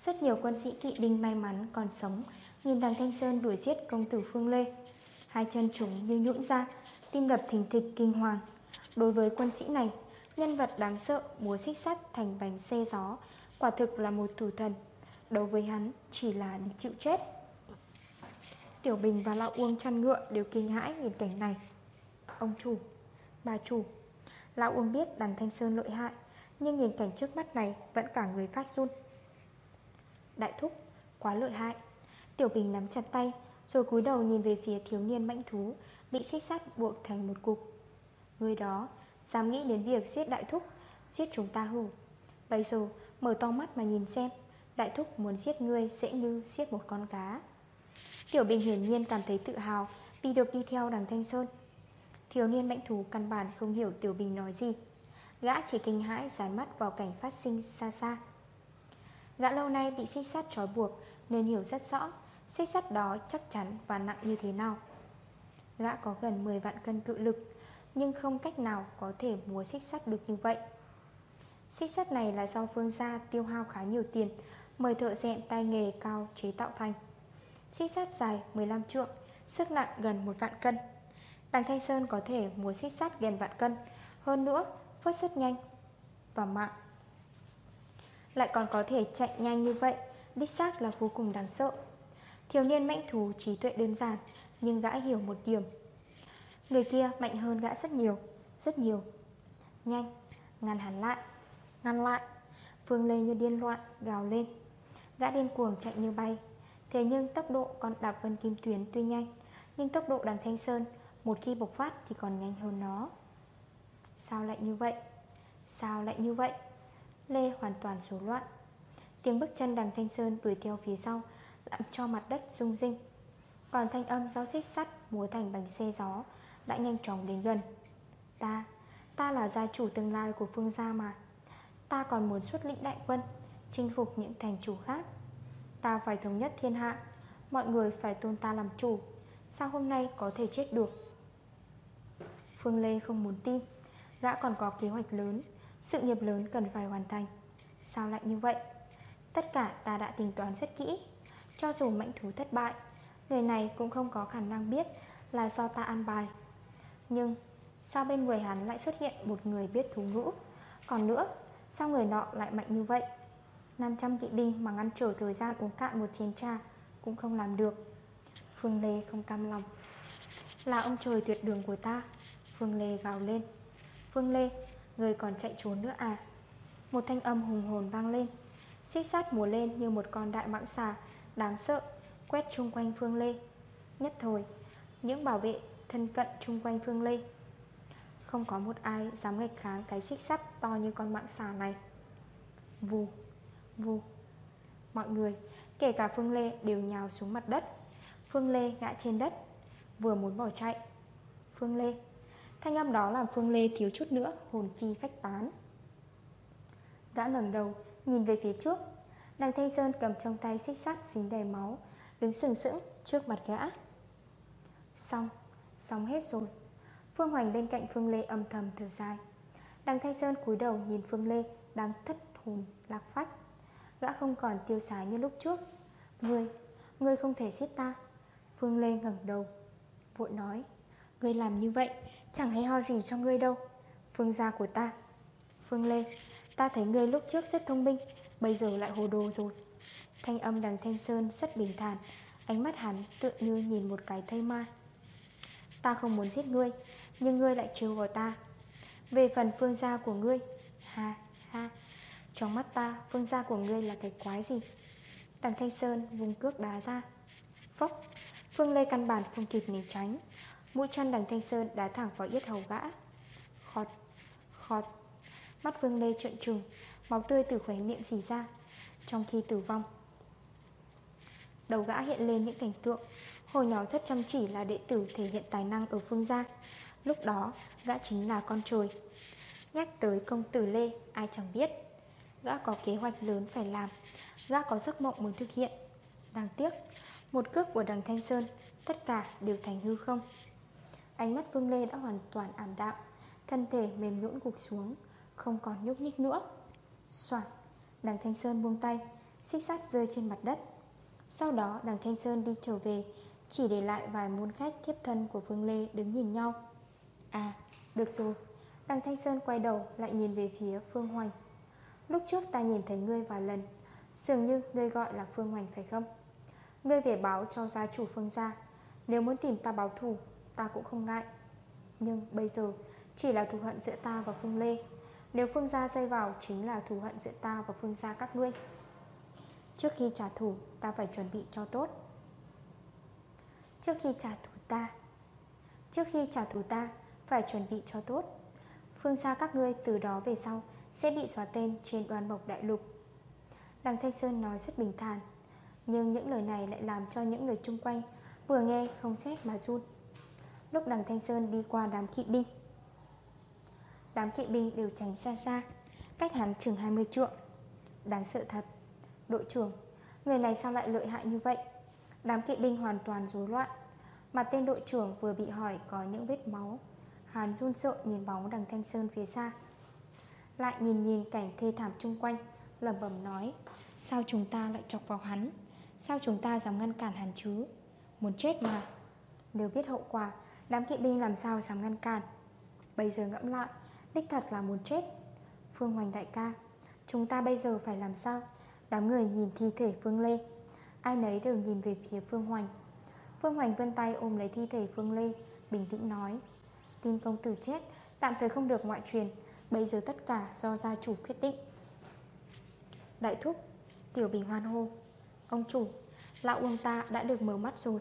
Rất nhiều quân sĩ kỵ binh may mắn còn sống Nhìn đằng Thanh Sơn đuổi giết công tử Phương Lê Hai chân chúng như nhũn ra Tim đập thình thịch kinh hoàng Đối với quân sĩ này Nhân vật đáng sợ múa xích sắt thành bánh xe gió Quả thực là một thủ thần. Đối với hắn chỉ là đi chịu chết. Tiểu Bình và Lão Uông chăn ngựa đều kinh hãi nhìn cảnh này. Ông chủ, bà chủ. Lão Uông biết đàn Thanh Sơn lợi hại Nhưng nhìn cảnh trước mắt này Vẫn cả người phát run. Đại thúc, quá lợi hại. Tiểu Bình nắm chặt tay Rồi cúi đầu nhìn về phía thiếu niên mãnh thú Bị xích sắt buộc thành một cục. Người đó dám nghĩ đến việc giết đại thúc, Giết chúng ta hù Bây giờ, mở to mắt mà nhìn xem, Đại thúc muốn giết ngươi sẽ như giết một con cá. Tiểu Bình hiển nhiên cảm thấy tự hào Vì được đi theo đằng Thanh Sơn. Thiếu niên mạnh thú căn bản không hiểu Tiểu Bình nói gì. Gã chỉ kinh hãi dán mắt vào cảnh phát sinh xa xa. Gã lâu nay bị xích sắt trói buộc Nên hiểu rất rõ Xích sắt đó chắc chắn và nặng như thế nào. Gã có gần 10 vạn cân cự lực nhưng không cách nào có thể múa xích sắt được như vậy. Xích sắt này là do phương gia tiêu hao khá nhiều tiền, Mời thợ rèn tay nghề cao chế tạo thành. Xích sắt dài 15 trượng, Sức nặng gần 1 vạn cân. Đằng Thanh Sơn có thể múa xích sắt gần vạn cân, Hơn nữa phất rất nhanh Và mạng. Lại còn có thể chạy nhanh như vậy, Đích xác là vô cùng đáng sợ. Thiếu niên mãnh thú trí tuệ đơn giản, Nhưng gã hiểu một điểm. Người kia mạnh hơn gã rất nhiều Rất nhiều. Nhanh, ngăn hắn lại Ngăn lại. Phương Lê như điên loạn, gào lên. Gã điên cuồng chạy như bay. Thế nhưng tốc độ con đạp vân kim tuyến tuy nhanh Nhưng tốc độ đằng Thanh Sơn Một khi bộc phát thì còn nhanh hơn nó. Sao lại như vậy? Sao lại như vậy? Lê hoàn toàn rối loạn. Tiếng bước chân đằng Thanh Sơn đuổi theo phía sau Làm cho mặt đất rung rinh. Còn thanh âm do xích sắt múa thành bánh xe gió đã nhanh chóng đến gần. Ta, ta là gia chủ tương lai của phương gia mà. Ta còn muốn xuất lĩnh đại quân Chinh phục những thành chủ khác. Ta phải thống nhất thiên hạ Mọi người phải tôn ta làm chủ. Sao hôm nay có thể chết được? Phương Lê không muốn tin. Gã còn có kế hoạch lớn Sự nghiệp lớn cần phải hoàn thành. Sao lại như vậy? Tất cả ta đã tính toán rất kỹ. Cho dù mạnh thú thất bại Người này cũng không có khả năng biết Là do ta ăn bài. Nhưng sao bên người hắn lại xuất hiện Một người biết thú ngữ? Còn nữa sao người nọ lại mạnh như vậy? 500 kỵ binh mà ngăn trở thời gian uống cạn một chén trà Cũng không làm được. Phương Lê không cam lòng. Là ông trời tuyệt đường của ta. Phương Lê gào lên. Phương Lê, người còn chạy trốn nữa à? Một thanh âm hùng hồn vang lên. Xích sát múa lên như một con đại mãng xà Đáng sợ Quét chung quanh Phương Lê. Nhất thời Những bảo vệ thân cận chung quanh Phương Lê. Không có một ai dám nghịch kháng cái xích sắt to như con mạng xà này. Vù Vù. Mọi người, Kể cả Phương Lê đều nhào xuống mặt đất. Phương Lê ngã trên đất, Vừa muốn bỏ chạy. Phương Lê, Thanh âm đó làm Phương Lê thiếu chút nữa Hồn phi phách tán. Gã ngẩng đầu, Nhìn về phía trước. Đằng Thanh Sơn cầm trong tay xích sắt dính đầy máu, Đứng sừng sững trước mặt gã. Xong Xong hết rồi. Phương Hoành bên cạnh Phương Lê âm thầm thở dài. Đằng Thanh Sơn cúi đầu nhìn Phương Lê Đang thất hồn lạc phách. Gã không còn tiêu sái như lúc trước. Ngươi, ngươi không thể giết ta. Phương Lê ngẩng đầu Vội nói Ngươi làm như vậy chẳng hay ho gì cho ngươi đâu. Phương gia của ta. Phương Lê Ta thấy ngươi lúc trước rất thông minh Bây giờ lại hồ đồ rồi. Thanh âm đằng Thanh Sơn rất bình thản Ánh mắt hắn tự như nhìn một cái thây ma. Ta không muốn giết ngươi, Nhưng ngươi lại trêu vào ta. Về phần phương gia của ngươi, Ha ha, Trong mắt ta, phương gia của ngươi là cái quái gì? Đằng Thanh Sơn vùng cước đá ra. Phốc, Phương Lê căn bản không kịp né tránh. Mũi chân đằng Thanh Sơn đá thẳng vào yết hầu gã. Khọt Khọt, Mắt Phương Lê trợn trừng, Máu tươi từ khóe miệng dì ra, Trong khi tử vong. Đầu gã hiện lên những cảnh tượng. Hồi nhỏ rất chăm chỉ là đệ tử thể hiện tài năng ở phương gia Lúc đó, gã chính là con trồi. Nhắc tới công tử Lê, ai chẳng biết. Gã có kế hoạch lớn phải làm. Gã có giấc mộng muốn thực hiện. Đáng tiếc, Một cước của đằng Thanh Sơn, Tất cả đều thành hư không. Ánh mắt Phương Lê đã hoàn toàn ảm đạm, Thân thể mềm nhũn gục xuống, Không còn nhúc nhích nữa. Soạn Đằng Thanh Sơn buông tay, Xích sắt rơi trên mặt đất. Sau đó, đằng Thanh Sơn đi trở về chỉ để lại vài môn khách thiếp thân của Phương Lê đứng nhìn nhau. À được rồi. Đằng Thanh Sơn quay đầu lại nhìn về phía Phương Hoành. Lúc trước ta nhìn thấy ngươi vài lần, Dường như ngươi gọi là Phương Hoành phải không? Ngươi về báo cho gia chủ Phương gia, Nếu muốn tìm ta báo thù, Ta cũng không ngại. Nhưng bây giờ chỉ là thù hận giữa ta và Phương Lê. Nếu Phương gia dây vào Chính là thù hận giữa ta và Phương gia các ngươi. Trước khi trả thù, Ta phải chuẩn bị cho tốt. Trước khi trả thù ta, Trước khi trả thù ta, Phải chuẩn bị cho tốt. Phương xa các ngươi từ đó về sau Sẽ bị xóa tên trên đoàn mộc đại lục. Đằng Thanh Sơn nói rất bình thản, Nhưng những lời này lại làm cho những người chung quanh Vừa nghe không xét mà run. Lúc đằng Thanh Sơn đi qua đám kỵ binh, Đám kỵ binh đều tránh xa xa, Cách hắn chừng 20 trượng. Đáng sợ thật, Đội trưởng, Người này sao lại lợi hại như vậy? Đám kỵ binh hoàn toàn rối loạn. Mặt tên đội trưởng vừa bị hỏi có những vết máu. Hàn run sợ nhìn bóng đằng Thanh Sơn phía xa. Lại nhìn nhìn cảnh thê thảm chung quanh, lẩm bẩm nói, Sao chúng ta lại chọc vào hắn? Sao chúng ta dám ngăn cản hắn chứ? Muốn chết mà. Nếu biết hậu quả, Đám kỵ binh làm sao dám ngăn cản? Bây giờ ngẫm lại, Đích thật là muốn chết. Phương Hoành đại ca, Chúng ta bây giờ phải làm sao? Đám người nhìn thi thể Phương Lê Ai nấy đều nhìn về phía Phương Hoành. Phương Hoành vươn tay ôm lấy thi thể Phương Lê, Bình tĩnh nói, Tin công tử chết, Tạm thời không được ngoại truyền Bây giờ tất cả do gia chủ quyết định. Đại thúc, Tiểu Bình hoan hô, Ông chủ, Lão ông ta đã được mở mắt rồi.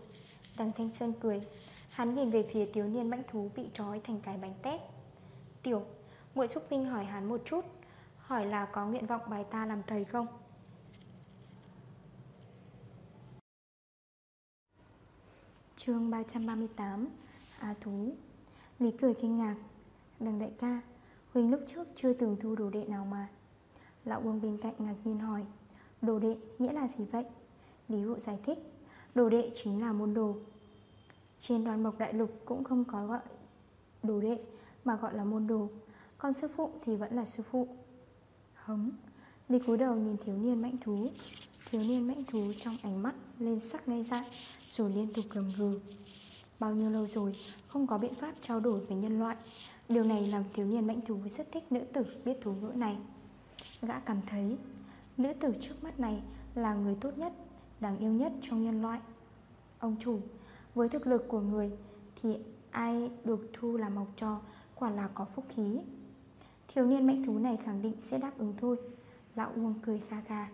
Đằng Thanh Sơn cười, Hắn nhìn về phía thiếu niên mãnh thú bị trói thành cái bánh tét. Tiểu muội xúc Vinh hỏi hắn một chút, Hỏi là có nguyện vọng bài ta làm thầy không? Chương 338 Á thú. Lý cười kinh ngạc. Đằng đại ca Huynh lúc trước chưa từng thu đồ đệ nào mà. Lão Uông bên cạnh ngạc nhiên hỏi, Đồ đệ nghĩa là gì vậy? Lý Hụ giải thích, Đồ đệ chính là môn đồ. Trên đoàn mộc đại lục cũng không có gọi đồ đệ, Mà gọi là môn đồ. Còn sư phụ thì vẫn là sư phụ. Hống. Lý cúi đầu nhìn thiếu niên mãnh thú. Thiếu niên mãnh thú trong ánh mắt lên sắc ngây dại, Rồi liên tục gầm gừ. Bao nhiêu lâu rồi, không có biện pháp trao đổi với nhân loại. Điều này làm thiếu niên mãnh thú rất thích nữ tử biết thú ngữ này. Gã cảm thấy, Nữ tử trước mắt này là người tốt nhất, Đáng yêu nhất trong nhân loại. Ông chủ, Với thực lực của người Thì ai được thu làm học trò, Quả là có phúc khí. Thiếu niên mãnh thú này khẳng định sẽ đáp ứng thôi. Lão Uông cười kha kha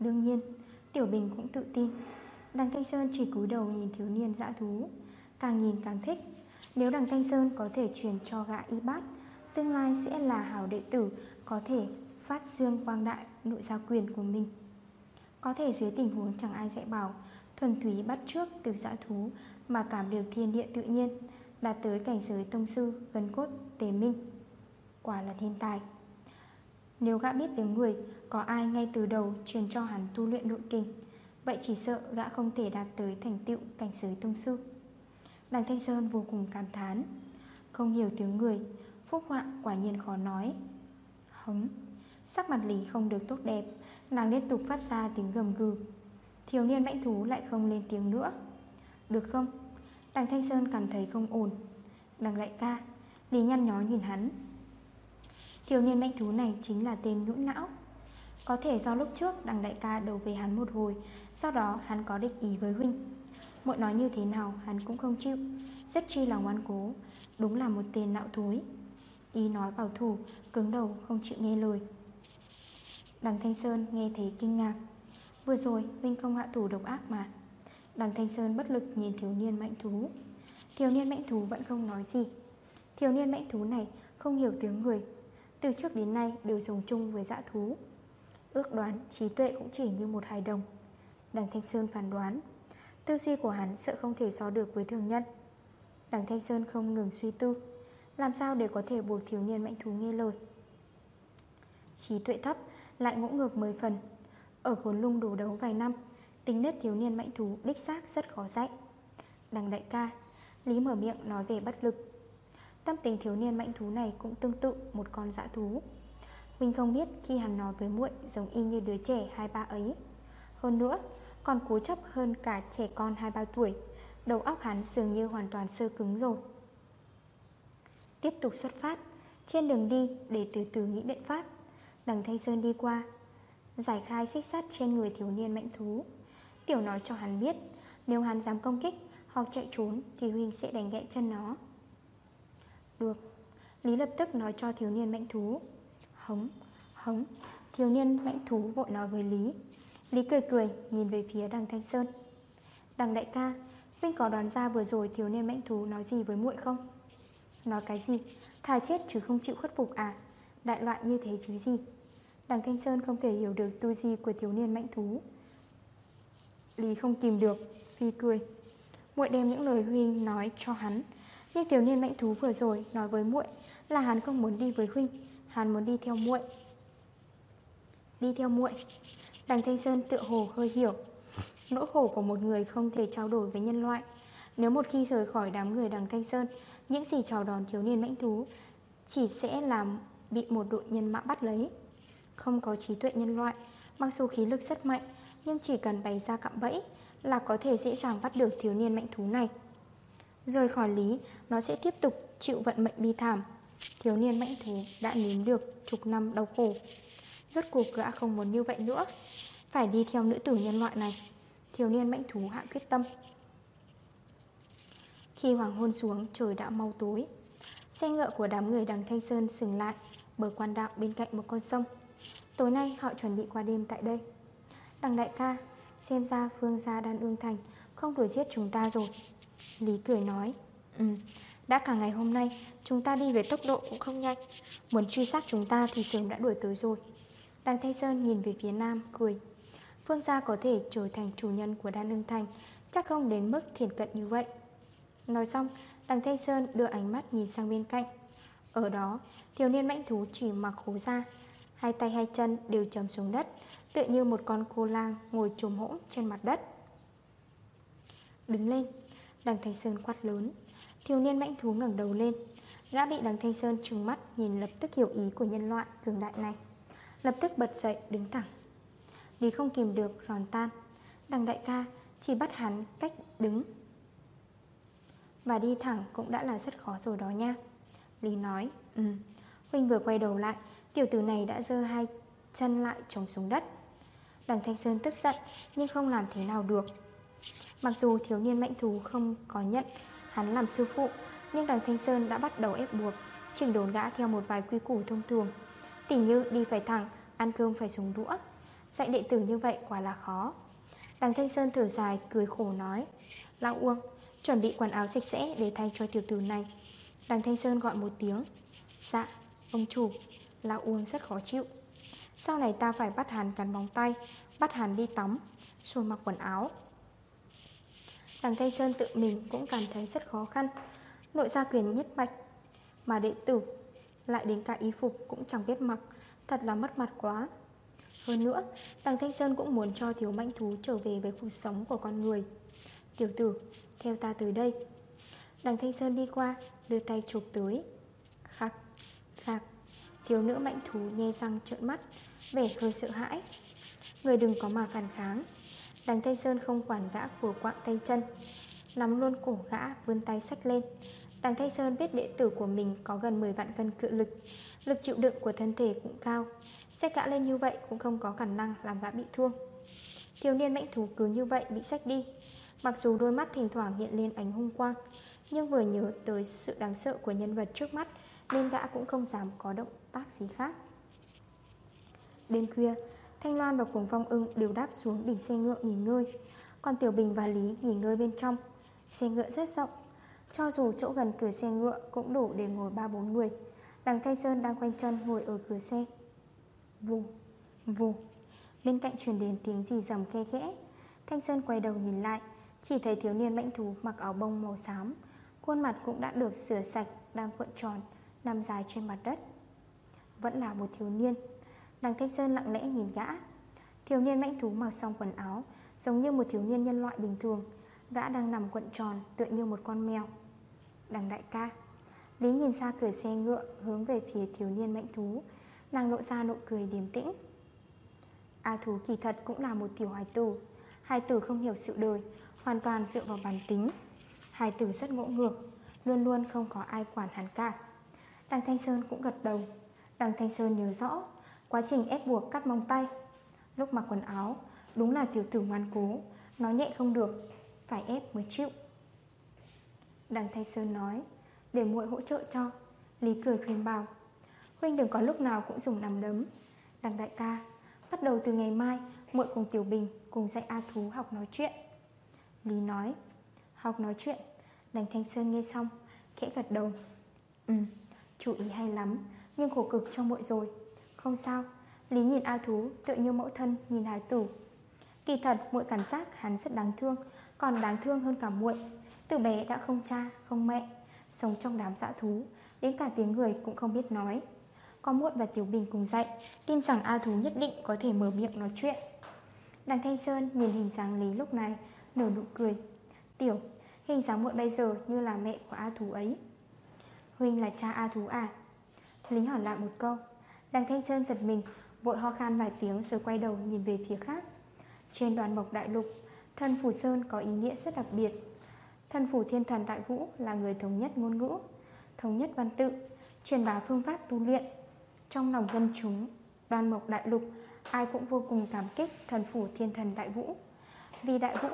Đương nhiên, Tiểu Bình cũng tự tin. Đằng Thanh Sơn chỉ cúi đầu nhìn thiếu niên dã thú. Càng nhìn càng thích. Nếu đằng Thanh Sơn có thể truyền cho gã y bát, Tương lai sẽ là hảo đệ tử, Có thể phát dương quang đại nội gia quyền của mình. Có thể dưới tình huống chẳng ai dạy bảo, Thuần túy bắt trước từ dã thú, Mà cảm được thiên địa tự nhiên, Đạt tới cảnh giới tông sư gần cốt, tế minh. Quả là thiên tài. Nếu gã biết tiếng người, Có ai ngay từ đầu truyền cho hắn tu luyện nội kinh Vậy chỉ sợ gã không thể đạt tới thành tựu cảnh giới tông sư. Đằng Thanh Sơn vô cùng cảm thán. Không hiểu tiếng người, Phúc họa quả nhiên khó nói. Hống, Sắc mặt Lý không được tốt đẹp, Nàng liên tục phát ra tiếng gầm gừ. Thiếu niên mãnh thú lại không lên tiếng nữa. Được không? Đằng Thanh Sơn cảm thấy không ổn. Đằng lại ca, Lý nhăn nhó nhìn hắn. Thiếu niên manh thú này chính là tên nhũn não. Có thể do lúc trước đằng đại ca đầu về hắn một hồi, Sau đó hắn có địch ý với huynh. Muội nói như thế nào hắn cũng không chịu, Rất chi là ngoan cố, Đúng là một tên nạo thối. Ý nói bảo thủ, Cứng đầu, không chịu nghe lời. Đằng Thanh Sơn nghe thấy kinh ngạc. Vừa rồi Vinh không hạ thủ độc ác mà. Đằng Thanh Sơn bất lực nhìn thiếu niên mạnh thú. Thiếu niên mạnh thú vẫn không nói gì. Thiếu niên mạnh thú này không hiểu tiếng người từ trước đến nay đều dùng chung với dã thú. Ước đoán, trí tuệ cũng chỉ như một hài đồng. Đằng Thanh Sơn phản đoán, Tư duy của hắn sợ không thể so được với thường nhân. Đằng Thanh Sơn không ngừng suy tư, Làm sao để có thể buộc thiếu niên mạnh thú nghe lời? Trí tuệ thấp, lại ngỗ ngược 10 phần. Ở khốn lung đủ đấu vài năm, Tính nết thiếu niên mạnh thú đích xác rất khó dạy. Đằng đại ca, Lý mở miệng nói về bất lực. Tâm tình thiếu niên mạnh thú này cũng tương tự một con dã thú. Mình không biết khi hắn nói với muội giống y như đứa trẻ 2-3 ấy. Hơn nữa, còn cố chấp hơn cả trẻ con 2-3 tuổi, Đầu óc hắn dường như hoàn toàn sơ cứng rồi. Tiếp tục xuất phát, Trên đường đi để từ từ nghĩ biện pháp. Đằng Thanh Sơn đi qua, Giải khai xích sắt trên người thiếu niên mạnh thú. Tiểu nói cho hắn biết, Nếu hắn dám công kích hoặc chạy trốn Thì Huynh sẽ đánh gãy chân nó. Được. Lý lập tức nói cho thiếu niên mạnh thú. Hống, hống. Thiếu niên mạnh thú vội nói với Lý. Lý cười cười nhìn về phía đằng Thanh Sơn. Đằng đại ca Vinh có đoán ra vừa rồi thiếu niên mạnh thú nói gì với muội không? Nói cái gì? Thà chết chứ không chịu khuất phục à? Đại loại như thế chứ gì? Đằng Thanh Sơn không thể hiểu được tu di của thiếu niên mạnh thú. Lý không kìm được Phi cười. Muội đem những lời Huynh nói cho hắn. Nhưng thiếu niên mạnh thú vừa rồi nói với muội Là hắn không muốn đi với Huynh, Hắn muốn đi theo muội. Đi theo muội? Đằng Thanh Sơn tựa hồ hơi hiểu. Nỗi khổ của một người không thể trao đổi với nhân loại. Nếu một khi rời khỏi đám người đằng Thanh Sơn, Những gì chào đón thiếu niên mãnh thú Chỉ sẽ làm bị một đội nhân mã bắt lấy. Không có trí tuệ nhân loại, Mặc dù khí lực rất mạnh, Nhưng chỉ cần bày ra cạm bẫy Là có thể dễ dàng bắt được thiếu niên mãnh thú này. Rời khỏi lý nó sẽ tiếp tục chịu vận mệnh bi thảm. Thiếu niên mãnh thú đã nếm được chục năm đau khổ. Rốt cuộc gã không muốn như vậy nữa. Phải đi theo nữ tử nhân loại này. Thiếu niên mãnh thú hạ quyết tâm. Khi hoàng hôn xuống, trời đã mau tối. Xe ngựa của đám người đằng Thanh Sơn dừng lại Bờ quan đạo bên cạnh một con sông. Tối nay họ chuẩn bị qua đêm tại đây. Đằng đại ca, Xem ra phương gia đan ương thành Không đuổi giết chúng ta rồi. Lý cười nói. Ừ đã cả ngày hôm nay, Chúng ta đi với tốc độ cũng không nhanh. Muốn truy sát chúng ta thì sớm đã đuổi tới rồi. Đằng Thanh Sơn nhìn về phía nam, cười. Phương gia có thể trở thành chủ nhân của đan lương thành, Chắc không đến mức thiền cận như vậy. Nói xong, Đằng Thanh Sơn đưa ánh mắt nhìn sang bên cạnh. Ở đó, Thiếu niên mãnh thú chỉ mặc khố ra Hai tay hai chân đều chấm xuống đất Tự như một con cô lang ngồi trồm hỗn trên mặt đất. Đứng lên, Đằng Thanh Sơn quát lớn. Thiếu niên mãnh thú ngẩng đầu lên. Gã bị đằng Thanh Sơn trừng mắt, Nhìn lập tức hiểu ý của nhân loại cường đại này. Lập tức bật dậy, đứng thẳng. Lý không kìm được, ròn tan. Đằng đại ca chỉ bắt hắn cách đứng. Và đi thẳng cũng đã là rất khó rồi đó nha. Lý nói Ừ Huynh vừa quay đầu lại, Tiểu tử này đã dơ hai chân lại chống xuống đất. Đằng Thanh Sơn tức giận, Nhưng không làm thế nào được. Mặc dù thiếu niên mạnh thú không có nhận Hắn làm sư phụ, Nhưng đằng Thanh Sơn đã bắt đầu ép buộc Trình đồn gã theo một vài quy củ thông thường. Tỉ như đi phải thẳng, Ăn cơm phải dùng đũa. Dạy đệ tử như vậy quả là khó. Đằng Thanh Sơn thở dài, cười khổ nói, Lão Uông, Chuẩn bị quần áo sạch sẽ để thay cho tiểu tử này. Đằng Thanh Sơn gọi một tiếng Dạ ông chủ. Lão Uông rất khó chịu. Sau này ta phải bắt hắn cắn bóng tay, Bắt hắn đi tắm Rồi mặc quần áo chàng Thanh Sơn tự mình cũng cảm thấy rất khó khăn. Nội gia quyền nhất bạch Mà đệ tử Lại đến cả y phục cũng chẳng biết mặc, Thật là mất mặt quá. Hơn nữa Đằng Thanh Sơn cũng muốn cho thiếu manh thú Trở về với cuộc sống của con người. Tiểu tử, theo ta tới đây. Đằng Thanh Sơn đi qua, Đưa tay chụp tới. Khắc khắc Thiếu nữ mạnh thú nhe răng trợn mắt, Vẻ hơi sợ hãi. Người đừng có mà phản kháng. Đằng Thanh Sơn không quản gã của quạng tay chân. Nắm luôn cổ gã, vươn tay sách lên. Đằng Thanh Sơn biết đệ tử của mình có gần 10 vạn cân cự lực. Lực chịu đựng của thân thể cũng cao. Xách gã lên như vậy cũng không có khả năng làm gã bị thương. Thiếu niên mãnh thú cứ như vậy bị sách đi. Mặc dù đôi mắt thỉnh thoảng hiện lên ánh hung quang, Nhưng vừa nhớ tới sự đáng sợ của nhân vật trước mắt, Nên gã cũng không dám có động tác gì khác. Đêm khuya Thanh Loan và Cuồng Phong ưng đều đáp xuống đỉnh xe ngựa nghỉ ngơi. Còn Tiểu Bình và Lý nghỉ ngơi bên trong. Xe ngựa rất rộng. Cho dù chỗ gần cửa xe ngựa cũng đủ để ngồi 3-4 người. Đằng Thanh Sơn đang quanh chân ngồi ở cửa xe. Vù, vù. Bên cạnh truyền đến tiếng gì rầm khe khẽ. Thanh Sơn quay đầu nhìn lại Chỉ thấy thiếu niên mãnh thú mặc áo bông màu xám. Khuôn mặt cũng đã được sửa sạch Đang cuộn tròn Nằm dài trên mặt đất. Vẫn là một thiếu niên. Đằng Thanh Sơn lặng lẽ nhìn gã. Thiếu niên mãnh thú mặc xong quần áo, Giống như một thiếu niên nhân loại bình thường. Gã đang nằm quận tròn tựa như một con mèo. Đằng đại ca, Lý nhìn xa cửa xe ngựa hướng về phía thiếu niên mãnh thú. Nàng lộ ra nụ cười điềm tĩnh. A thú kỳ thật cũng là một tiểu hài tử. Hài tử không hiểu sự đời, Hoàn toàn dựa vào bản tính. Hài tử rất ngỗ ngược, Luôn luôn không có ai quản hắn cả. Đằng Thanh Sơn cũng gật đầu. Đằng Thanh Sơn nhớ rõ Quá trình ép buộc cắt móng tay. Lúc mặc quần áo, Đúng là tiểu tử ngoan cố, Nói nhẹ không được, Phải ép mới chịu. Đằng Thanh Sơn nói, Để muội hỗ trợ cho. Lý cười khuyên bảo, Huynh đừng có lúc nào cũng dùng nằm đấm. Đằng đại ca, Bắt đầu từ ngày mai, muội cùng Tiểu Bình Cùng dạy A Thú học nói chuyện. Lý nói, Học nói chuyện. Đằng Thanh Sơn nghe xong, Khẽ gật đầu Ừ chú ý hay lắm, Nhưng khổ cực cho muội rồi không sao. Lý nhìn A Thú tự như mẫu thân nhìn hài tử. Kỳ thật muội cảm giác hắn rất đáng thương Còn đáng thương hơn cả muội. Từ bé đã không cha không mẹ Sống trong đám dã thú Đến cả tiếng người cũng không biết nói. Có muội và Tiểu Bình cùng dạy Tin rằng A Thú nhất định có thể mở miệng nói chuyện. Đằng Thanh Sơn nhìn hình dáng Lý lúc này Nở nụ cười. Tiểu, hình dáng muội bây giờ như là mẹ của A Thú ấy. Huynh là cha A Thú à? Lý hỏi lại một câu. Đằng Thanh Sơn giật mình, Vội ho khan vài tiếng rồi quay đầu nhìn về phía khác. Trên đoàn mộc đại lục Thân Phủ Sơn có ý nghĩa rất đặc biệt. Thân Phủ Thiên Thần Đại Vũ là người thống nhất ngôn ngữ, Thống nhất văn tự, Truyền bá phương pháp tu luyện. Trong lòng dân chúng, Đoàn mộc đại lục, Ai cũng vô cùng cảm kích thần Phủ Thiên Thần Đại Vũ. Vì Đại Vũ,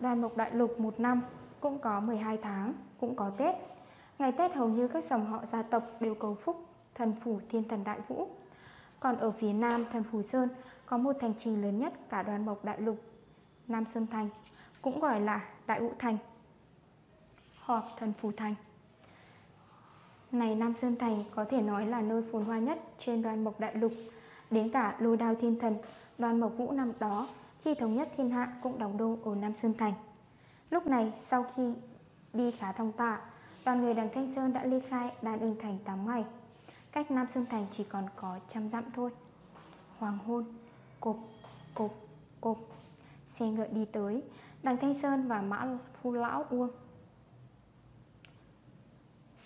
Đoàn mộc đại lục một năm Cũng có 12 tháng, Cũng có Tết. Ngày Tết hầu như các dòng họ gia tộc đều cầu phúc thần phủ thiên thần đại vũ. Còn ở phía nam thần phủ Sơn Có một thành trì lớn nhất cả đoàn mộc đại lục, Nam Sơn Thành, Cũng gọi là Đại Vũ Thành, Hoặc Thần Phù Thành. Này, Nam Sơn Thành có thể nói là nơi phồn hoa nhất trên đoàn mộc đại lục. Đến cả lôi đao thiên thần, Đoàn mộc vũ năm đó, Khi thống nhất thiên hạ cũng đóng đô ở Nam Sơn Thành. Lúc này, sau khi đi khá thông tạ Đoàn người đằng Thanh Sơn đã ly khai đàn ưng thành 8 ngày. Cách Nam sương Thành chỉ còn có trăm dặm thôi. Hoàng hôn Cộp, cộp, cộp Xe ngựa đi tới Đằng Thanh Sơn và Mã Phu Lão Uông.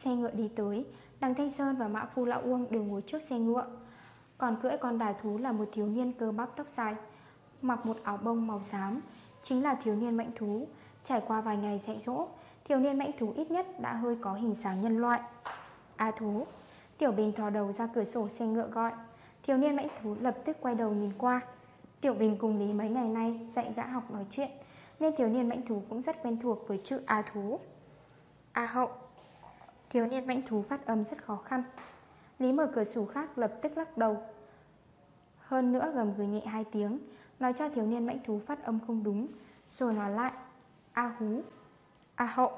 Xe ngựa đi tới Đằng Thanh Sơn và Mã Phu Lão Uông đều ngồi trước xe ngựa. Còn cưỡi con đài thú là một thiếu niên cơ bắp tóc dài Mặc một áo bông màu xám Chính là thiếu niên mạnh thú. Trải qua vài ngày dạy dỗ Thiếu niên mạnh thú ít nhất đã hơi có hình dáng nhân loại. A thú Tiểu Bình thò đầu ra cửa sổ xe ngựa gọi. Thiếu niên mãnh thú lập tức quay đầu nhìn qua. Tiểu Bình cùng Lý mấy ngày nay dạy gã học nói chuyện, Nên thiếu niên mãnh thú cũng rất quen thuộc với chữ A thú. A hậu. Thiếu niên mãnh thú phát âm rất khó khăn. Lý mở cửa sổ khác lập tức lắc đầu. Hơn nữa gầm gừ nhẹ hai tiếng, Nói cho thiếu niên mãnh thú phát âm không đúng, Rồi nói lại. A hú. A hậu.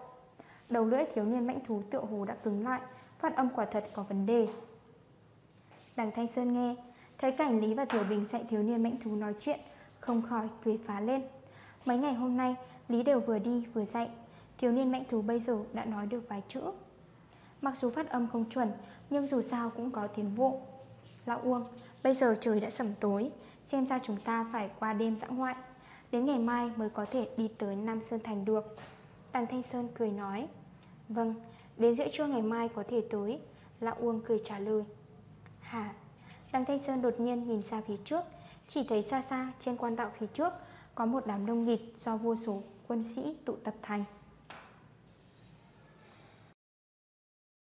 Đầu lưỡi thiếu niên mãnh thú tựa hồ đã cứng lại Phát âm quả thật có vấn đề. Đằng Thanh Sơn nghe Thấy cảnh Lý và Tiểu Bình dạy thiếu niên mãnh thú nói chuyện Không khỏi cười phá lên. Mấy ngày hôm nay Lý đều vừa đi vừa dạy. Thiếu niên mãnh thú bây giờ đã nói được vài chữ. Mặc dù phát âm không chuẩn Nhưng dù sao cũng có tiến bộ. Lão Uông Bây giờ trời đã sẩm tối Xem ra chúng ta phải qua đêm dã ngoại. Đến ngày mai mới có thể đi tới Nam Sơn Thành được. Đằng Thanh Sơn cười nói Vâng, đến giữa trưa ngày mai có thể tới. Lão Uông cười trả lời. Hả? Đằng Thanh Sơn đột nhiên nhìn ra phía trước, Chỉ thấy xa xa trên quan đạo phía trước Có một đám đông nghịt do vô số quân sĩ tụ tập thành.